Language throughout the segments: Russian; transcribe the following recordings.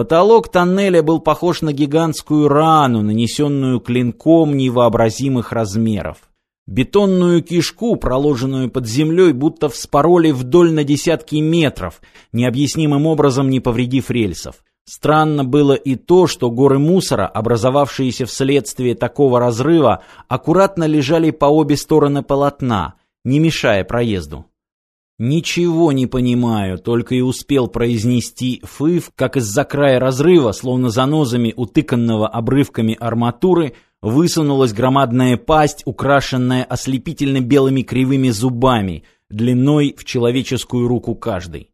Потолок тоннеля был похож на гигантскую рану, нанесенную клинком невообразимых размеров. Бетонную кишку, проложенную под землей, будто вспороли вдоль на десятки метров, необъяснимым образом не повредив рельсов. Странно было и то, что горы мусора, образовавшиеся вследствие такого разрыва, аккуратно лежали по обе стороны полотна, не мешая проезду. «Ничего не понимаю», только и успел произнести Фыв, как из-за края разрыва, словно занозами утыканного обрывками арматуры, высунулась громадная пасть, украшенная ослепительно белыми кривыми зубами, длиной в человеческую руку каждый.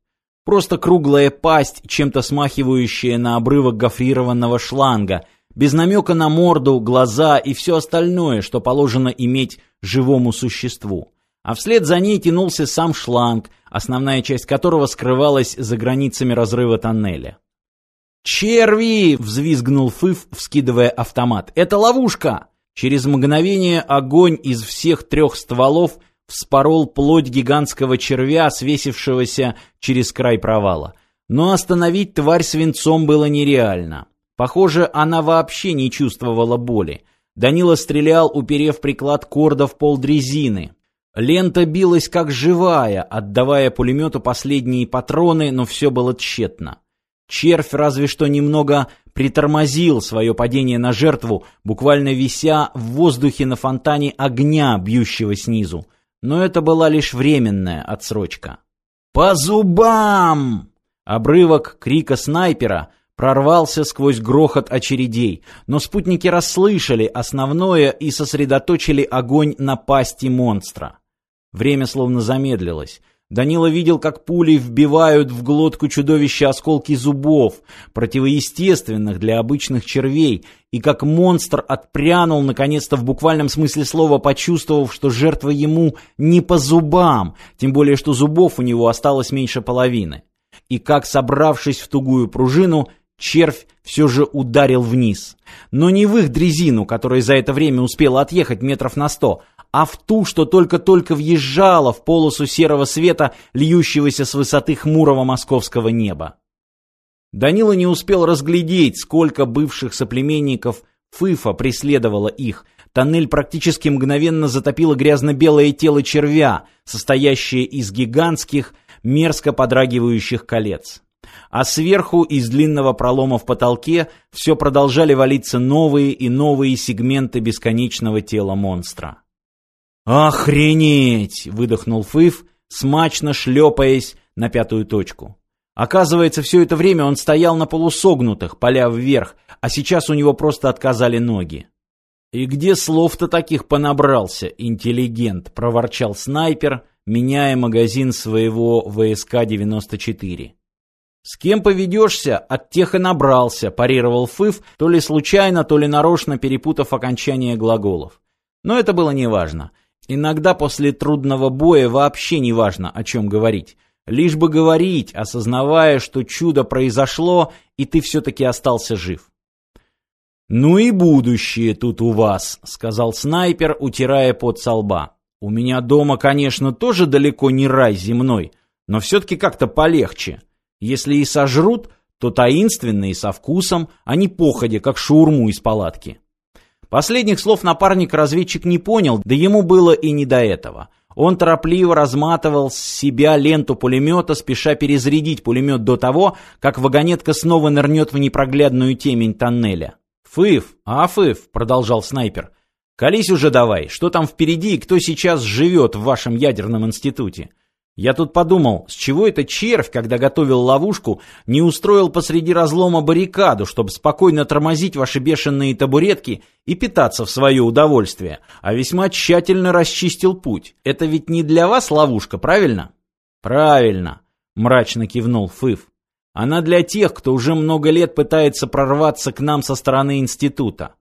Просто круглая пасть, чем-то смахивающая на обрывок гофрированного шланга, без намека на морду, глаза и все остальное, что положено иметь живому существу а вслед за ней тянулся сам шланг, основная часть которого скрывалась за границами разрыва тоннеля. «Черви!» — взвизгнул Фыф, вскидывая автомат. «Это ловушка!» Через мгновение огонь из всех трех стволов вспорол плоть гигантского червя, свесившегося через край провала. Но остановить тварь свинцом было нереально. Похоже, она вообще не чувствовала боли. Данила стрелял, уперев приклад корда в пол дрезины. Лента билась как живая, отдавая пулемету последние патроны, но все было тщетно. Червь разве что немного притормозил свое падение на жертву, буквально вися в воздухе на фонтане огня, бьющего снизу. Но это была лишь временная отсрочка. «По зубам!» Обрывок крика снайпера прорвался сквозь грохот очередей, но спутники расслышали основное и сосредоточили огонь на пасти монстра. Время словно замедлилось. Данила видел, как пули вбивают в глотку чудовища осколки зубов, противоестественных для обычных червей, и как монстр отпрянул, наконец-то в буквальном смысле слова, почувствовав, что жертва ему не по зубам, тем более, что зубов у него осталось меньше половины. И как, собравшись в тугую пружину, червь все же ударил вниз. Но не в их дрезину, которая за это время успела отъехать метров на сто, а в ту, что только-только въезжала в полосу серого света, льющегося с высоты хмурого московского неба. Данила не успел разглядеть, сколько бывших соплеменников Фыфа преследовало их. Тоннель практически мгновенно затопило грязно-белое тело червя, состоящее из гигантских, мерзко подрагивающих колец. А сверху из длинного пролома в потолке все продолжали валиться новые и новые сегменты бесконечного тела монстра. «Охренеть!» — выдохнул Фыф, смачно шлепаясь на пятую точку. Оказывается, все это время он стоял на полусогнутых, поля вверх, а сейчас у него просто отказали ноги. «И где слов-то таких понабрался, интеллигент?» — проворчал снайпер, меняя магазин своего ВСК-94. «С кем поведешься, от тех и набрался», — парировал Фыф, то ли случайно, то ли нарочно перепутав окончание глаголов. Но это было неважно. Иногда после трудного боя вообще не важно, о чем говорить. Лишь бы говорить, осознавая, что чудо произошло, и ты все-таки остался жив. «Ну и будущее тут у вас», — сказал снайпер, утирая пот со лба. «У меня дома, конечно, тоже далеко не рай земной, но все-таки как-то полегче. Если и сожрут, то таинственно и со вкусом, а не походя, как шаурму из палатки». Последних слов напарник разведчик не понял, да ему было и не до этого. Он торопливо разматывал с себя ленту пулемета, спеша перезарядить пулемет до того, как вагонетка снова нырнет в непроглядную темень тоннеля. «Фыф, а Фыф», — продолжал снайпер, — «колись уже давай, что там впереди и кто сейчас живет в вашем ядерном институте? Я тут подумал, с чего это червь, когда готовил ловушку, не устроил посреди разлома баррикаду, чтобы спокойно тормозить ваши бешеные табуретки и питаться в свое удовольствие, а весьма тщательно расчистил путь. Это ведь не для вас ловушка, правильно? Правильно, мрачно кивнул Фыв. Она для тех, кто уже много лет пытается прорваться к нам со стороны института.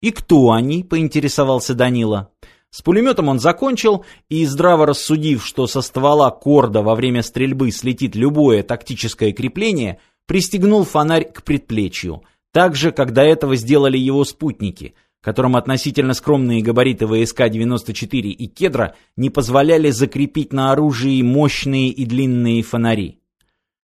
И кто они, поинтересовался Данила. С пулеметом он закончил, и, здраво рассудив, что со ствола корда во время стрельбы слетит любое тактическое крепление, пристегнул фонарь к предплечью, так же, как до этого сделали его спутники, которым относительно скромные габариты ВСК-94 и «Кедра» не позволяли закрепить на оружии мощные и длинные фонари.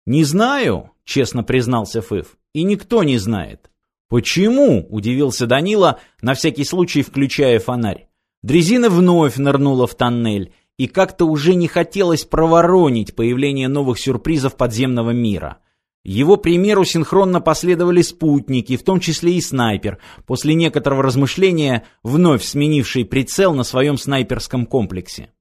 «Не знаю», честно признался Фыв. И никто не знает. Почему? удивился Данила, на всякий случай включая фонарь. Дрезина вновь нырнула в тоннель, и как-то уже не хотелось проворонить появление новых сюрпризов подземного мира. Его примеру синхронно последовали спутники, в том числе и снайпер, после некоторого размышления, вновь сменивший прицел на своем снайперском комплексе.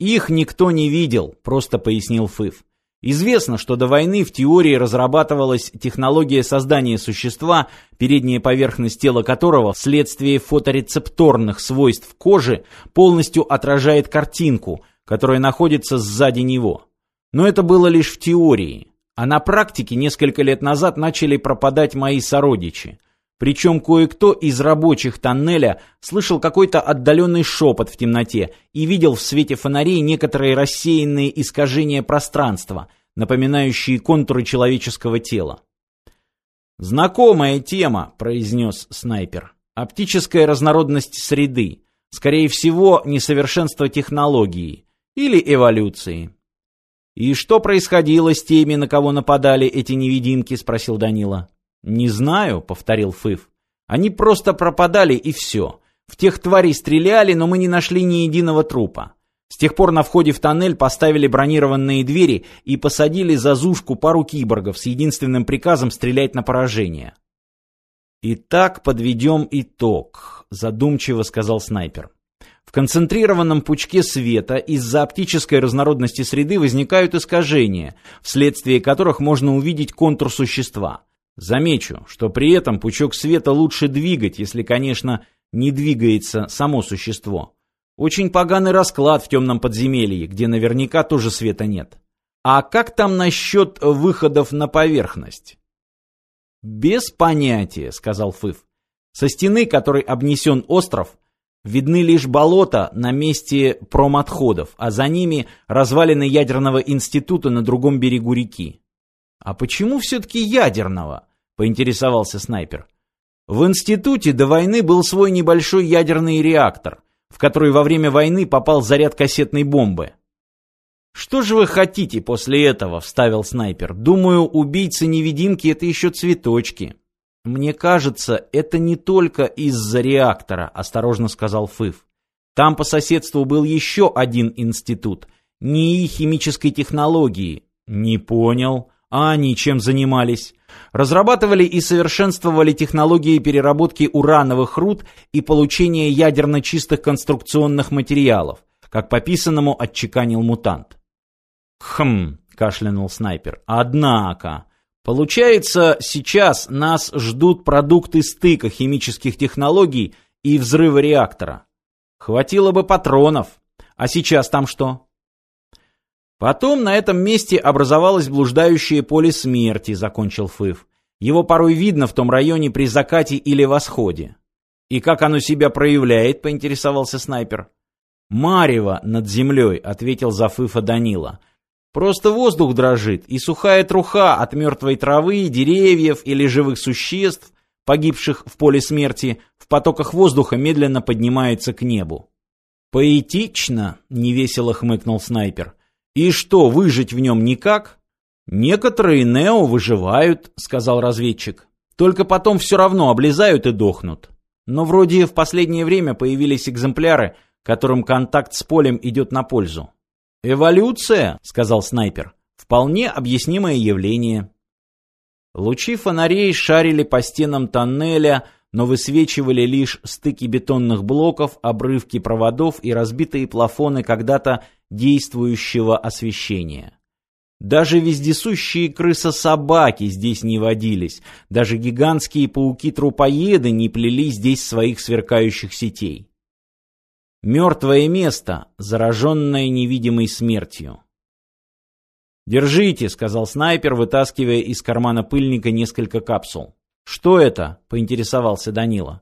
«Их никто не видел», — просто пояснил Фыв. Известно, что до войны в теории разрабатывалась технология создания существа, передняя поверхность тела которого вследствие фоторецепторных свойств кожи полностью отражает картинку, которая находится сзади него. Но это было лишь в теории. А на практике несколько лет назад начали пропадать мои сородичи. Причем кое-кто из рабочих тоннеля слышал какой-то отдаленный шепот в темноте и видел в свете фонарей некоторые рассеянные искажения пространства, напоминающие контуры человеческого тела. «Знакомая тема», — произнес снайпер. «Оптическая разнородность среды. Скорее всего, несовершенство технологии. Или эволюции». «И что происходило с теми, на кого нападали эти невидимки?» — спросил Данила. «Не знаю», — повторил Фыв. «Они просто пропадали, и все. В тех тварей стреляли, но мы не нашли ни единого трупа. С тех пор на входе в тоннель поставили бронированные двери и посадили за зушку пару киборгов с единственным приказом стрелять на поражение». «Итак, подведем итог», — задумчиво сказал снайпер. В концентрированном пучке света из-за оптической разнородности среды возникают искажения, вследствие которых можно увидеть контур существа. Замечу, что при этом пучок света лучше двигать, если, конечно, не двигается само существо. Очень поганый расклад в темном подземелье, где наверняка тоже света нет. А как там насчет выходов на поверхность? Без понятия, сказал Фыв. Со стены, которой обнесен остров, видны лишь болота на месте промотходов, а за ними развалины ядерного института на другом берегу реки. А почему все-таки ядерного? Поинтересовался снайпер. В институте до войны был свой небольшой ядерный реактор, в который во время войны попал заряд кассетной бомбы. «Что же вы хотите после этого?» — вставил снайпер. «Думаю, убийцы-невидимки — это еще цветочки». «Мне кажется, это не только из-за реактора», — осторожно сказал Фыв. «Там по соседству был еще один институт. НИИ химической технологии». «Не понял. А они чем занимались?» разрабатывали и совершенствовали технологии переработки урановых руд и получения ядерно чистых конструкционных материалов, как по писанному отчеканил мутант. «Хм», — кашлянул снайпер, — «однако...» Получается, сейчас нас ждут продукты стыка химических технологий и взрыва реактора. Хватило бы патронов. А сейчас там что? Потом на этом месте образовалось блуждающее поле смерти, закончил Фыв. Его порой видно в том районе при закате или восходе. И как оно себя проявляет, поинтересовался снайпер. Марево над землей, ответил за Фыфа Данила. Просто воздух дрожит, и сухая труха от мертвой травы, деревьев или живых существ, погибших в поле смерти, в потоках воздуха медленно поднимается к небу. «Поэтично», — невесело хмыкнул снайпер. И что, выжить в нем никак? Некоторые Нео выживают, сказал разведчик. Только потом все равно облезают и дохнут. Но вроде в последнее время появились экземпляры, которым контакт с полем идет на пользу. «Эволюция», — сказал снайпер, — «вполне объяснимое явление». Лучи фонарей шарили по стенам тоннеля, но высвечивали лишь стыки бетонных блоков, обрывки проводов и разбитые плафоны когда-то действующего освещения. Даже вездесущие крысы-собаки здесь не водились, даже гигантские пауки-трупоеды не плели здесь своих сверкающих сетей. Мертвое место, зараженное невидимой смертью. «Держите», — сказал снайпер, вытаскивая из кармана пыльника несколько капсул. «Что это?» — поинтересовался Данила.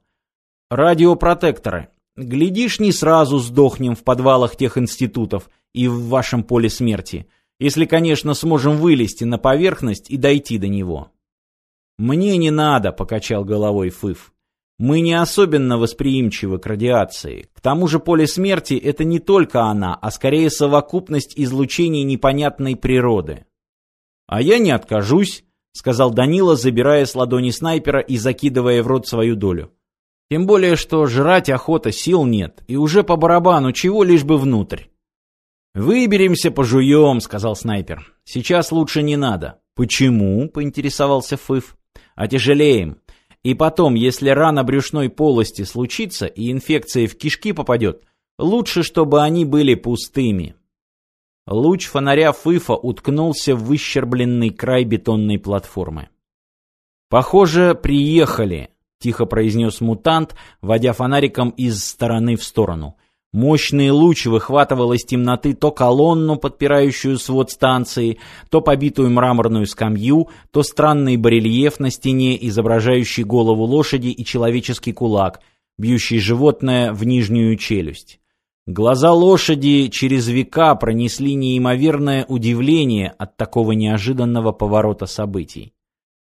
«Радиопротекторы. Глядишь, не сразу сдохнем в подвалах тех институтов и в вашем поле смерти, если, конечно, сможем вылезти на поверхность и дойти до него». «Мне не надо», — покачал головой Фыф. «Мы не особенно восприимчивы к радиации. К тому же поле смерти — это не только она, а скорее совокупность излучений непонятной природы». «А я не откажусь», сказал Данила, забирая с ладони снайпера и закидывая в рот свою долю. Тем более, что жрать охота, сил нет, и уже по барабану чего лишь бы внутрь. «Выберемся, пожуем», — сказал снайпер. «Сейчас лучше не надо». «Почему?» — поинтересовался Фыф. «Отяжелеем. И потом, если рана брюшной полости случится и инфекция в кишки попадет, лучше, чтобы они были пустыми». Луч фонаря Фыфа уткнулся в выщербленный край бетонной платформы. «Похоже, приехали», — тихо произнес мутант, водя фонариком из стороны в сторону. Мощный луч выхватывал из темноты то колонну, подпирающую свод станции, то побитую мраморную скамью, то странный барельеф на стене, изображающий голову лошади и человеческий кулак, бьющий животное в нижнюю челюсть. Глаза лошади через века пронесли неимоверное удивление от такого неожиданного поворота событий.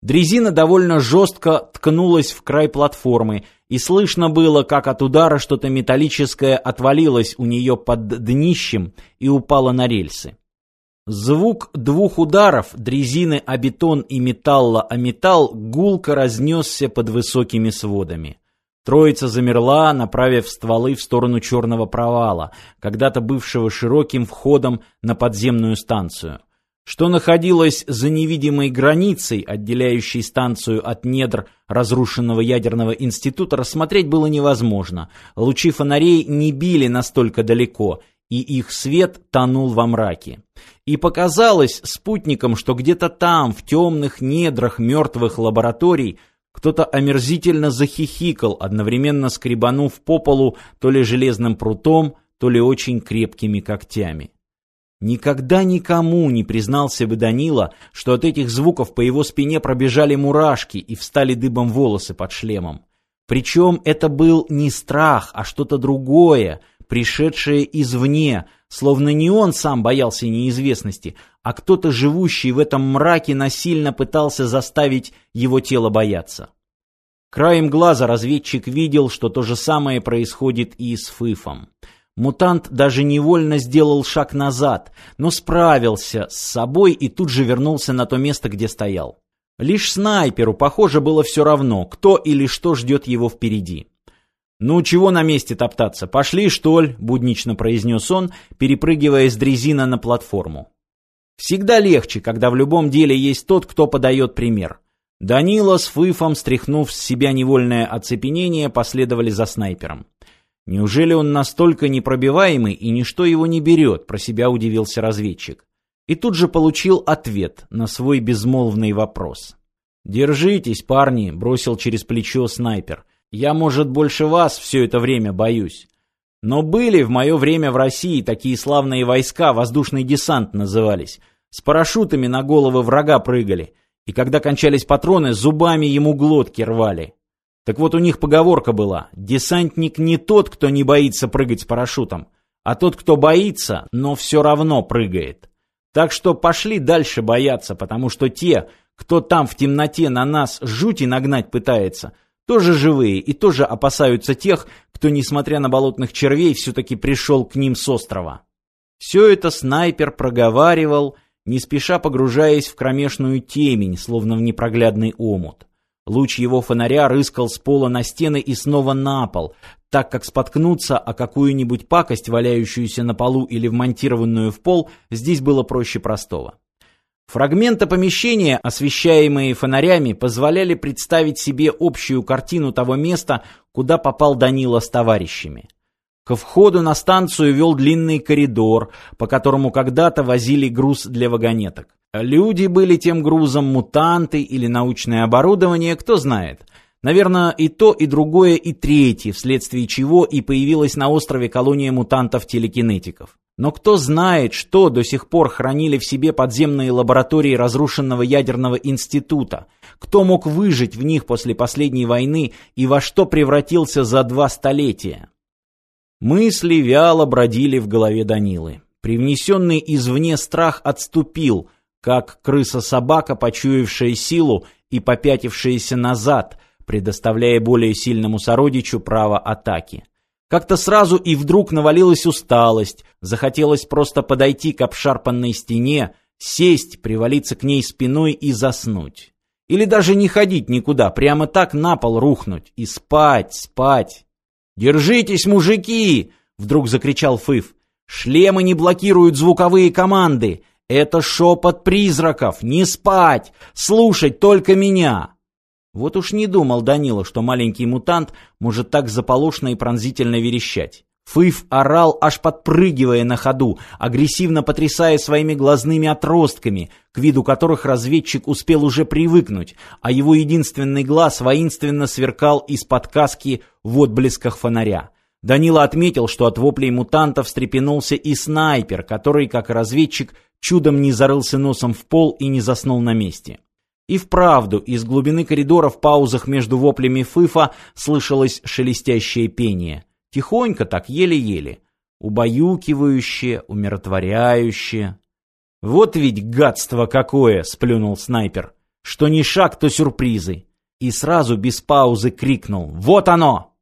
Дрезина довольно жестко ткнулась в край платформы, и слышно было, как от удара что-то металлическое отвалилось у нее под днищем и упало на рельсы. Звук двух ударов дрезины о бетон и металла о металл гулко разнесся под высокими сводами. Троица замерла, направив стволы в сторону черного провала, когда-то бывшего широким входом на подземную станцию. Что находилось за невидимой границей, отделяющей станцию от недр разрушенного ядерного института, рассмотреть было невозможно. Лучи фонарей не били настолько далеко, и их свет тонул во мраке. И показалось спутникам, что где-то там, в темных недрах мертвых лабораторий, кто-то омерзительно захихикал, одновременно скребанув по полу то ли железным прутом, то ли очень крепкими когтями. Никогда никому не признался бы Данила, что от этих звуков по его спине пробежали мурашки и встали дыбом волосы под шлемом. Причем это был не страх, а что-то другое, пришедшее извне, словно не он сам боялся неизвестности, а кто-то, живущий в этом мраке, насильно пытался заставить его тело бояться. Краем глаза разведчик видел, что то же самое происходит и с Фыфом. Мутант даже невольно сделал шаг назад, но справился с собой и тут же вернулся на то место, где стоял. Лишь снайперу, похоже, было все равно, кто или что ждет его впереди. «Ну, чего на месте топтаться? Пошли, что ли?» — буднично произнес он, перепрыгивая с дрезина на платформу. Всегда легче, когда в любом деле есть тот, кто подает пример. Данила с Фыфом, стряхнув с себя невольное оцепенение, последовали за снайпером. Неужели он настолько непробиваемый и ничто его не берет, про себя удивился разведчик. И тут же получил ответ на свой безмолвный вопрос. «Держитесь, парни», — бросил через плечо снайпер. «Я, может, больше вас все это время боюсь. Но были в мое время в России такие славные войска, воздушный десант назывались. С парашютами на головы врага прыгали. И когда кончались патроны, зубами ему глотки рвали. Так вот у них поговорка была «Десантник не тот, кто не боится прыгать с парашютом, а тот, кто боится, но все равно прыгает». Так что пошли дальше бояться, потому что те, кто там в темноте на нас жути нагнать пытается, тоже живые и тоже опасаются тех, кто, несмотря на болотных червей, все-таки пришел к ним с острова. Все это снайпер проговаривал, не спеша погружаясь в кромешную темень, словно в непроглядный омут. Луч его фонаря рыскал с пола на стены и снова на пол, так как споткнуться о какую-нибудь пакость, валяющуюся на полу или вмонтированную в пол, здесь было проще простого. Фрагменты помещения, освещаемые фонарями, позволяли представить себе общую картину того места, куда попал Данила с товарищами. Ко входу на станцию вел длинный коридор, по которому когда-то возили груз для вагонеток. Люди были тем грузом, мутанты или научное оборудование, кто знает. Наверное, и то, и другое, и третье, вследствие чего и появилась на острове колония мутантов-телекинетиков. Но кто знает, что до сих пор хранили в себе подземные лаборатории разрушенного ядерного института, кто мог выжить в них после последней войны и во что превратился за два столетия. Мысли вяло бродили в голове Данилы. Привнесенный извне страх отступил, как крыса-собака, почуявшая силу и попятившаяся назад, предоставляя более сильному сородичу право атаки. Как-то сразу и вдруг навалилась усталость, захотелось просто подойти к обшарпанной стене, сесть, привалиться к ней спиной и заснуть. Или даже не ходить никуда, прямо так на пол рухнуть и спать, спать. «Держитесь, мужики!» — вдруг закричал Фыф. «Шлемы не блокируют звуковые команды. Это шепот призраков. Не спать! Слушать только меня!» Вот уж не думал Данила, что маленький мутант может так заполошно и пронзительно верещать. Фыф орал, аж подпрыгивая на ходу, агрессивно потрясая своими глазными отростками, к виду которых разведчик успел уже привыкнуть, а его единственный глаз воинственно сверкал из-под каски в отблесках фонаря. Данила отметил, что от воплей мутанта встрепенулся и снайпер, который, как разведчик, чудом не зарылся носом в пол и не заснул на месте. И вправду, из глубины коридора в паузах между воплями Фыфа слышалось шелестящее пение — Тихонько так, еле-еле. Убаюкивающее, умиротворяющее. «Вот ведь гадство какое!» — сплюнул снайпер. «Что ни шаг, то сюрпризы!» И сразу без паузы крикнул «Вот оно!»